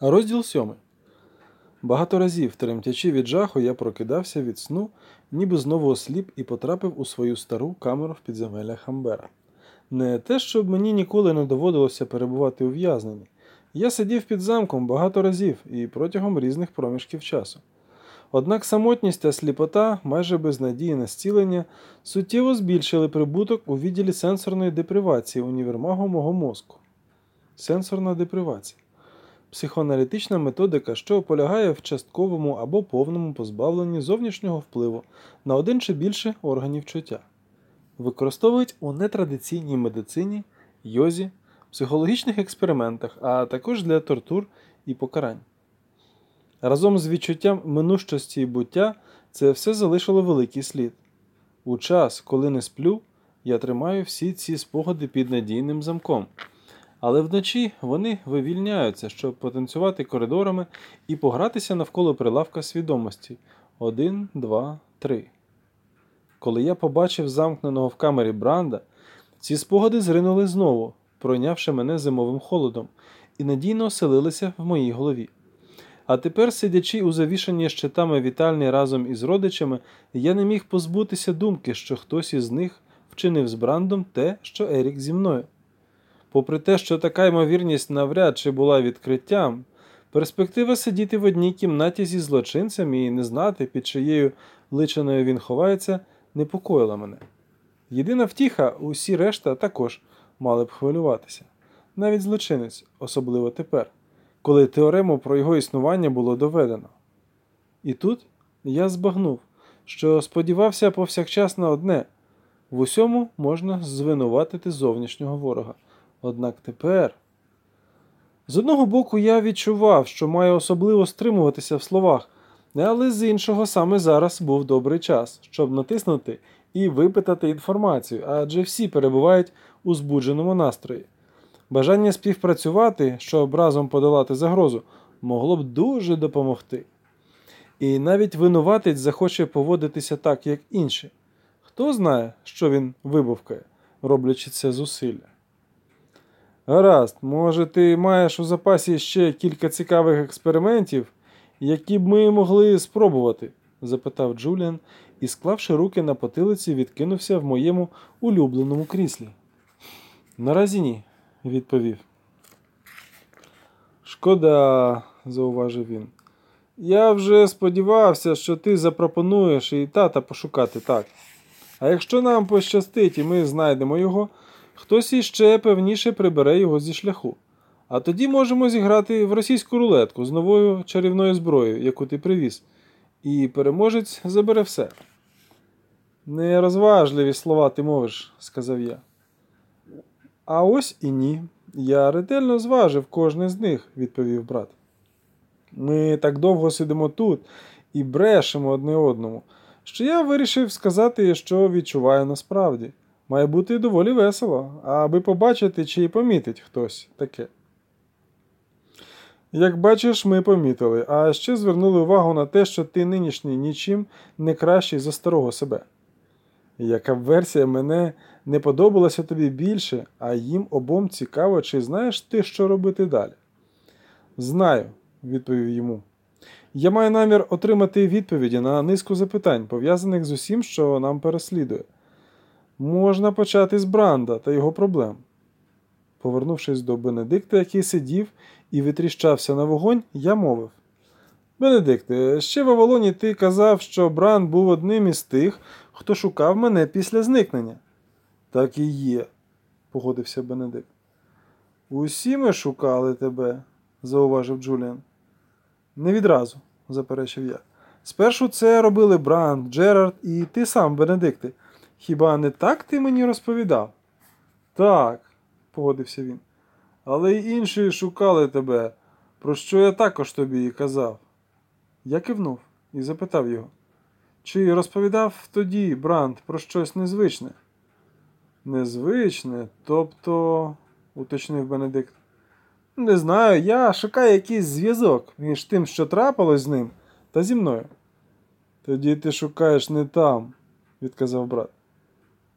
Розділ сьомий. Багато разів, тремтячи від жаху, я прокидався від сну, ніби знову осліп і потрапив у свою стару камеру в підземеллях Хамбера. Не те, щоб мені ніколи не доводилося перебувати ув'язнений. Я сидів під замком багато разів і протягом різних проміжків часу. Однак самотність та сліпота, майже без надії на зцілення, суттєво збільшили прибуток у відділі сенсорної депривації універмагу мого мозку. Сенсорна депривація психоаналітична методика, що полягає в частковому або повному позбавленні зовнішнього впливу на один чи більше органів чуття. Використовують у нетрадиційній медицині, йозі, психологічних експериментах, а також для тортур і покарань. Разом з відчуттям минущості і буття це все залишило великий слід. У час, коли не сплю, я тримаю всі ці спогади під надійним замком. Але вночі вони вивільняються, щоб потанцювати коридорами і погратися навколо прилавка свідомості. Один, два, три. Коли я побачив замкненого в камері Бранда, ці спогади зринули знову, пройнявши мене зимовим холодом, і надійно оселилися в моїй голові. А тепер, сидячи у завішанні щитами вітальні разом із родичами, я не міг позбутися думки, що хтось із них вчинив з Брандом те, що Ерік зі мною. Попри те, що така ймовірність навряд чи була відкриттям, перспектива сидіти в одній кімнаті зі злочинцем і не знати, під чиєю личиною він ховається, непокоїла мене. Єдина втіха, усі решта також мали б хвилюватися. Навіть злочинець, особливо тепер, коли теорему про його існування було доведено. І тут я збагнув, що сподівався повсякчас на одне в усьому можна звинуватити зовнішнього ворога. Однак тепер. З одного боку, я відчував, що маю особливо стримуватися в словах, але з іншого саме зараз був добрий час, щоб натиснути і випитати інформацію, адже всі перебувають у збудженому настрої. Бажання співпрацювати, щоб разом подолати загрозу, могло б дуже допомогти. І навіть винуватець захоче поводитися так, як інші. Хто знає, що він вибувкає, роблячи це зусилля. Гаразд, може, ти маєш у запасі ще кілька цікавих експериментів, які б ми могли спробувати? запитав Джуліан і, склавши руки на потилиці, відкинувся в моєму улюбленому кріслі. Наразі ні, відповів. Шкода, зауважив він. Я вже сподівався, що ти запропонуєш і тата пошукати так. А якщо нам пощастить і ми знайдемо його, хтось іще певніше прибере його зі шляху. А тоді можемо зіграти в російську рулетку з новою чарівною зброєю, яку ти привіз, і переможець забере все. Нерозважливі слова ти мовиш, сказав я. А ось і ні. Я ретельно зважив кожне з них, відповів брат. Ми так довго сидимо тут і брешемо одне одному, що я вирішив сказати, що відчуваю насправді. Має бути доволі весело, аби побачити, чи помітить хтось таке. Як бачиш, ми помітили, а ще звернули увагу на те, що ти нинішній нічим не кращий за старого себе. Яка б версія мене не подобалася тобі більше, а їм обом цікаво, чи знаєш ти, що робити далі? Знаю, відповів йому. Я маю намір отримати відповіді на низку запитань, пов'язаних з усім, що нам переслідує. Можна почати з Бранда та його проблем. Повернувшись до Бенедикта, який сидів і витріщався на вогонь, я мовив. Бенедикте, ще в Авалоні ти казав, що Бранд був одним із тих, хто шукав мене після зникнення. Так і є, погодився Бенедикт. Усі ми шукали тебе, зауважив Джуліан. Не відразу, заперечив я. Спершу це робили Бранд, Джерард і ти сам, Бенедикти. Хіба не так ти мені розповідав? Так, погодився він. Але й інші шукали тебе, про що я також тобі і казав. Я кивнув і запитав його, чи розповідав тоді Бранд про щось незвичне? Незвичне, тобто, уточнив Бенедикт. Не знаю, я шукаю якийсь зв'язок між тим, що трапилось з ним, та зі мною. Тоді ти шукаєш не там, відказав брат.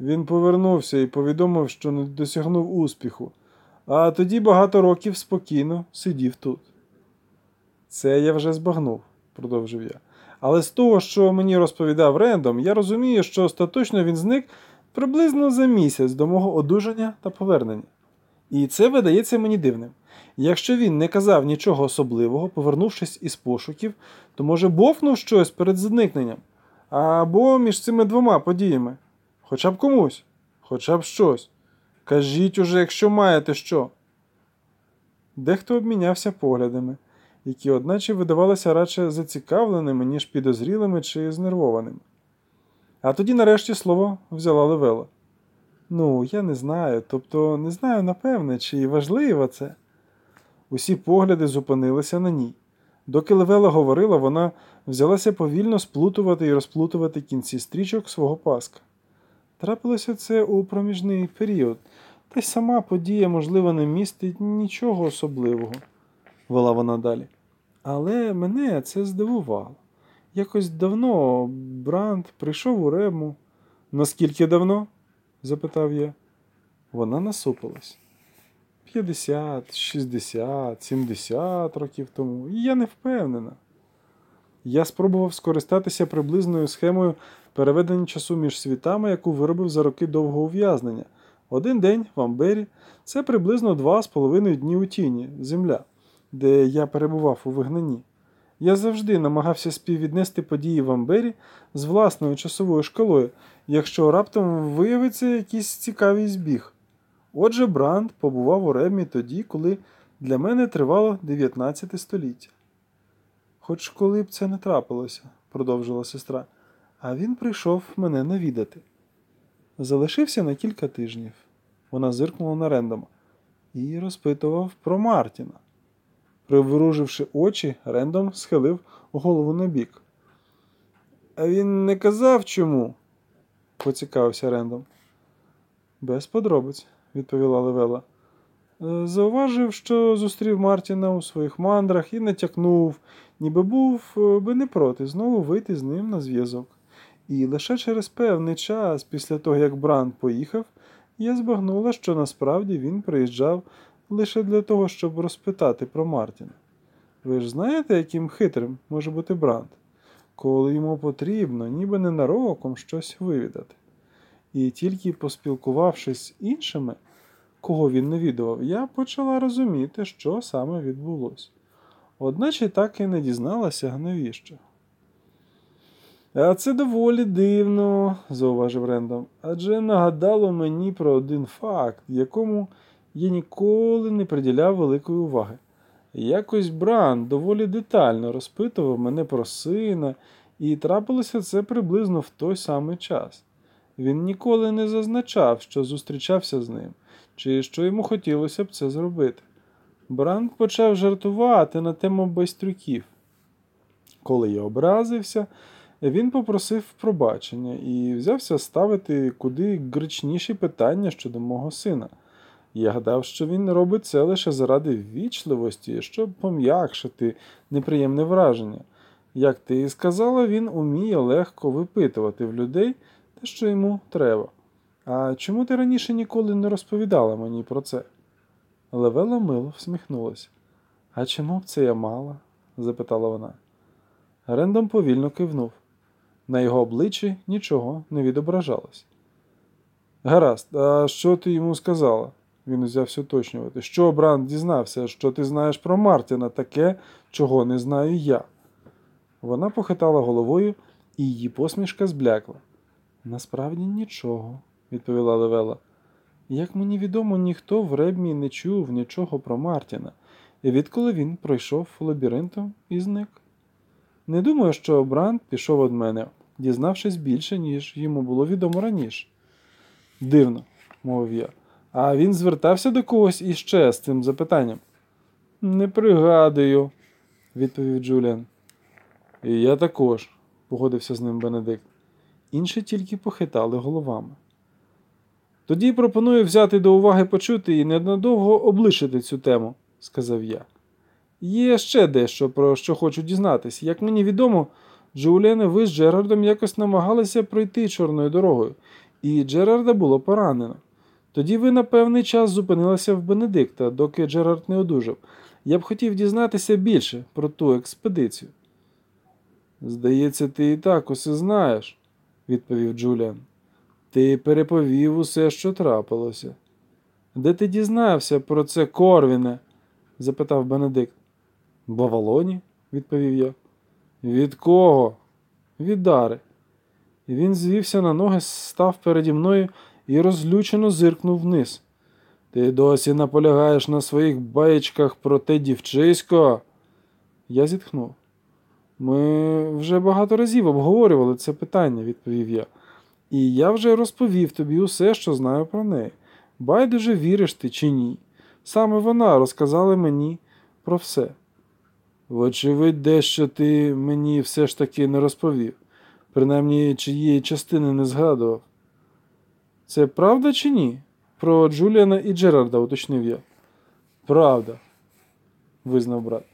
Він повернувся і повідомив, що не досягнув успіху, а тоді багато років спокійно сидів тут. Це я вже збагнув, продовжив я. Але з того, що мені розповідав Рендом, я розумію, що остаточно він зник приблизно за місяць до мого одужання та повернення. І це видається мені дивним. Якщо він не казав нічого особливого, повернувшись із пошуків, то може бовнув щось перед зникненням. Або між цими двома подіями. Хоча б комусь, хоча б щось. Кажіть уже, якщо маєте що. Дехто обмінявся поглядами, які, одначе, видавалися радше зацікавленими, ніж підозрілими чи знервованими. А тоді, нарешті, слово взяла Левела. Ну, я не знаю, тобто не знаю напевне, чи важливо це. Усі погляди зупинилися на ній. Доки Левела говорила, вона взялася повільно сплутувати і розплутувати кінці стрічок свого паска. Трапилося це у проміжний період, та й сама подія, можливо, не містить нічого особливого, вела вона далі. Але мене це здивувало. Якось давно Бранд прийшов у Рему. Наскільки давно? запитав я. Вона насупилась. 50, 60, 70 років тому, і я не впевнена. Я спробував скористатися приблизною схемою переведення часу між світами, яку виробив за роки довгого ув'язнення. Один день в Амбері це приблизно два з половиною дні у тіні, земля, де я перебував у вигнанні. Я завжди намагався співвіднести події в Амбері з власною часовою шкалою, якщо раптом виявиться якийсь цікавий збіг. Отже, Бранд побував у Ремі тоді, коли для мене тривало 19 століття. Хоч коли б це не трапилося, продовжила сестра, а він прийшов мене навідати. Залишився на кілька тижнів. Вона зиркнула на Рендома і розпитував про Мартіна. Приворуживши очі, Рендом схилив голову на бік. А він не казав чому? поцікавився Рендом. Без подробиць, відповіла Левела. «Е, Зауважив, що зустрів Мартіна у своїх мандрах і натякнув, ніби був е, би не проти знову вийти з ним на зв'язок. І лише через певний час, після того, як Бранд поїхав, я збагнула, що насправді він приїжджав лише для того, щоб розпитати про Мартіна. Ви ж знаєте, яким хитрим може бути Бранд, коли йому потрібно, ніби ненароком щось вивідати. І тільки поспілкувавшись з іншими, кого він навідував, я почала розуміти, що саме відбулося. Одначе так і не дізналася, навіщо. А це доволі дивно, зауважив Рендом, адже нагадало мені про один факт, якому я ніколи не приділяв великої уваги. Якось Бран доволі детально розпитував мене про сина, і трапилося це приблизно в той самий час. Він ніколи не зазначав, що зустрічався з ним, чи що йому хотілося б це зробити. Бранд почав жартувати на тему байстрюків. Коли я образився, він попросив пробачення і взявся ставити куди гречніші питання щодо мого сина. Я гадав, що він робить це лише заради ввічливості, щоб пом'якшити неприємне враження. Як ти і сказала, він уміє легко випитувати в людей те, що йому треба. А чому ти раніше ніколи не розповідала мені про це? Левела мило всміхнулася. А чому б це я мала? запитала вона. Рендом повільно кивнув. На його обличчі нічого не відображалось. Гаразд, а що ти йому сказала? Він узявся уточнювати. Що Бранд дізнався, що ти знаєш про Мартіна таке, чого не знаю я. Вона похитала головою, і її посмішка зблякла. Насправді нічого, відповіла Левела. Як мені відомо, ніхто в Ребмі не чув нічого про Мартіна, і відколи він пройшов лабіринтом і зник. Не думаю, що Бранд пішов від мене, дізнавшись більше, ніж йому було відомо раніше. Дивно, мовив я. А він звертався до когось іще з цим запитанням. Не пригадую, відповів Джуліан. І я також, погодився з ним Бенедикт. Інші тільки похитали головами. Тоді пропоную взяти до уваги почути і ненадовго облишити цю тему, сказав я. Є ще дещо, про що хочу дізнатися. Як мені відомо, Джуліан ви з Джерардом якось намагалися пройти чорною дорогою, і Джерарда було поранено. Тоді ви на певний час зупинилися в Бенедикта, доки Джерард не одужав. Я б хотів дізнатися більше про ту експедицію. Здається, ти і так усе знаєш, відповів Джуліан. Ти переповів усе, що трапилося. Де ти дізнався про це, Корвіне? запитав Бенедикт. В Авалоні, відповів я. Від кого? Від Дари. Він звівся на ноги, став переді мною і розлючено зиркнув вниз. Ти досі наполягаєш на своїх баєчках про те дівчисько? Я зітхнув. Ми вже багато разів обговорювали це питання, відповів я. І я вже розповів тобі усе, що знаю про неї. Байдуже віриш ти чи ні. Саме вона розказала мені про все. Вочевидь, дещо ти мені все ж таки не розповів, принаймні чиєї частини не згадував. Це правда чи ні? Про Джуліана і Джерарда, уточнив я. Правда, визнав брат.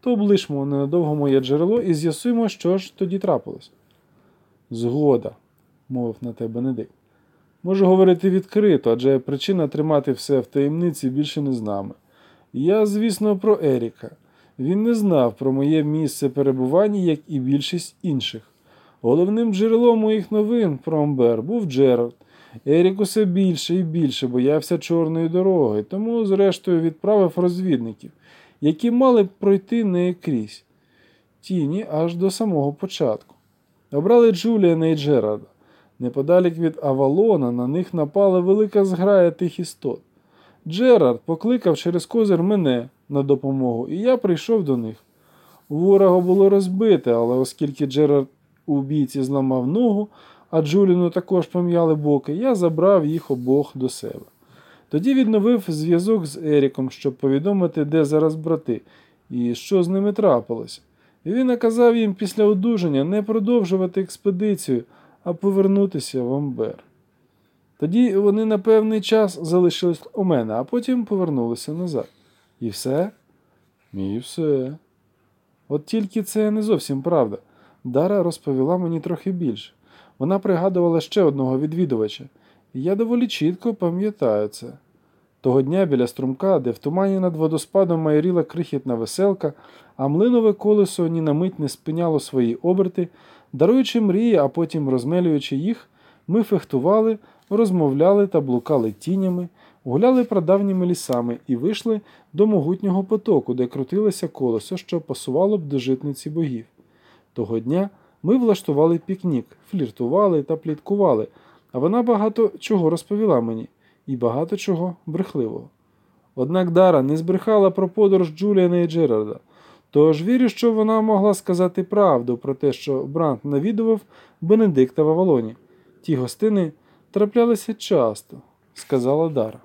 То облишмо ненадовго моє джерело і з'ясуємо, що ж тоді трапилось. Згода, мовив на те Бенедикт. Можу говорити відкрито, адже причина тримати все в таємниці більше не з нами. Я, звісно, про Еріка. Він не знав про моє місце перебування, як і більшість інших. Головним джерелом моїх новин про Амбер був Джерард. Ерік усе більше і більше боявся чорної дороги, тому, зрештою, відправив розвідників, які мали пройти не крізь тіні аж до самого початку. Обрали Джуліана і Джерарда. Неподалік від Авалона на них напала велика зграя тих істот. Джерард покликав через козир мене на допомогу, і я прийшов до них. Ворога було розбите, але оскільки Джерард у бійці зламав ногу, а Джуліну також пом'яли боки, я забрав їх обох до себе. Тоді відновив зв'язок з Еріком, щоб повідомити, де зараз брати, і що з ними трапилося. І він наказав їм після одужання не продовжувати експедицію, а повернутися в Амбер. Тоді вони на певний час залишились у мене, а потім повернулися назад. І все? І все. От тільки це не зовсім правда. Дара розповіла мені трохи більше. Вона пригадувала ще одного відвідувача, і я доволі чітко пам'ятаю це. Того дня біля струмка, де в тумані над водоспадом майоріла крихітна веселка, а млинове колесо ні на мить не спиняло свої оберти, даруючи мрії, а потім розмелюючи їх, ми фехтували, розмовляли та блукали тінями, гуляли прадавніми лісами і вийшли до могутнього потоку, де крутилося колесо, що пасувало б до житниці богів. Того дня ми влаштували пікнік, фліртували та пліткували, а вона багато чого розповіла мені, і багато чого брехливого. Однак Дара не збрехала про подорож Джуліана і Джерарда, тож вірю, що вона могла сказати правду про те, що Брант навідував Бенедикта в Авалоні. Ті гостини траплялися часто, сказала Дара.